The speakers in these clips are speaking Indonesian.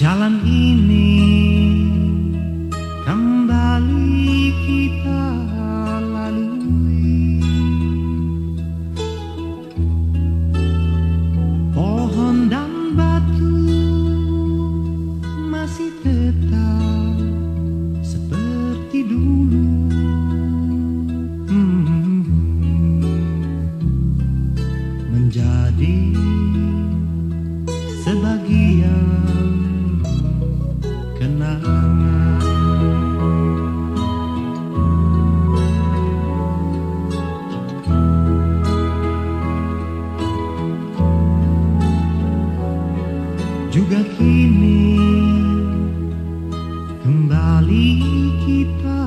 Jalan ini. Kembali kita lalui. Pohon dan batu masih tetap seperti dulu. Hmm. Menjadi sebagian juga kini kembali kita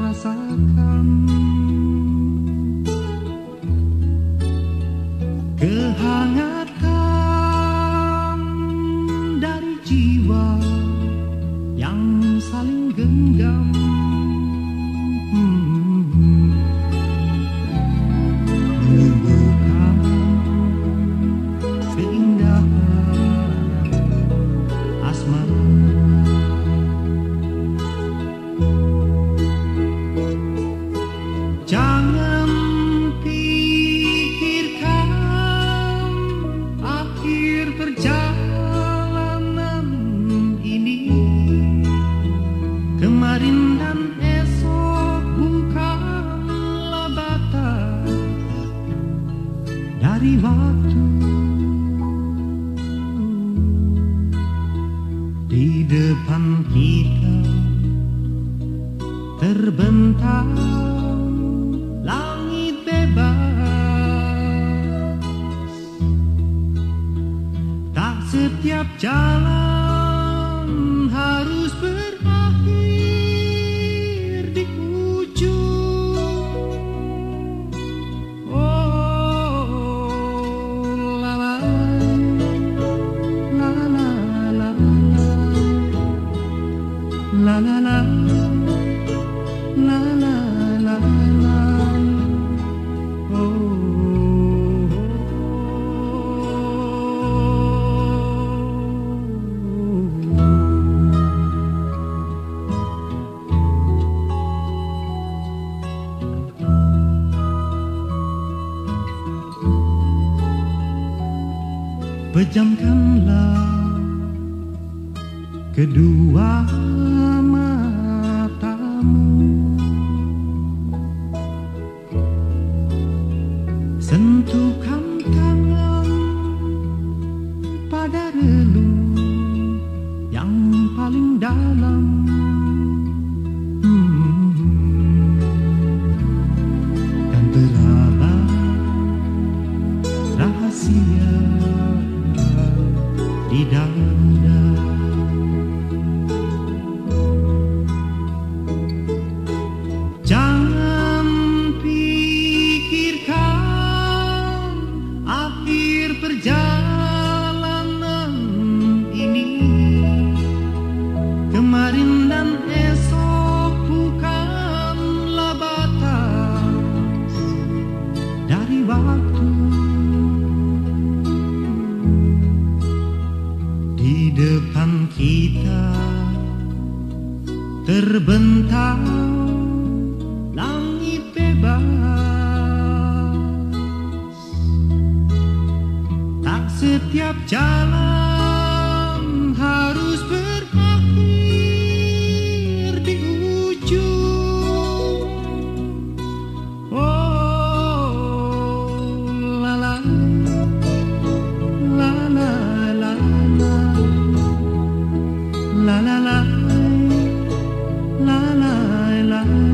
rasakan kehangatan Kemarin dan esok bukanlah batas dari waktu Di depan kita terbentang langit bebas. Tak setiap jalan Pejamkanlah kedua matamu. Sentuhkan tangan pada relung yang paling dalam dari waktu Di depan kita terbentang langit bebas. Tak setiap jalan harus berakhir 啦啦啦。